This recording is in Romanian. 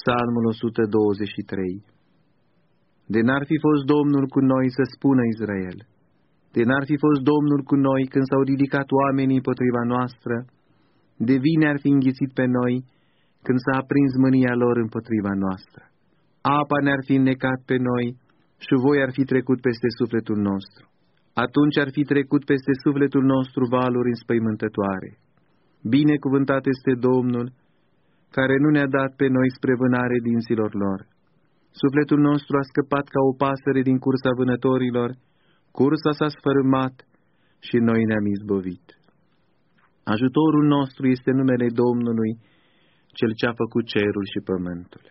Psalmul 123 De n-ar fi fost Domnul cu noi să spună Israel, de n-ar fi fost Domnul cu noi când s-au ridicat oamenii împotriva noastră, de vine ar fi înghițit pe noi când s-a aprins mânia lor împotriva noastră. Apa ne-ar fi înnecat pe noi și voi ar fi trecut peste sufletul nostru. Atunci ar fi trecut peste sufletul nostru valuri înspăimântătoare. Binecuvântat este Domnul, care nu ne-a dat pe noi spre vânare dinților lor. Sufletul nostru a scăpat ca o pasăre din cursa vânătorilor, cursa s-a sfărâmat și noi ne-am izbovit. Ajutorul nostru este numele Domnului, Cel ce a făcut cerul și pământul.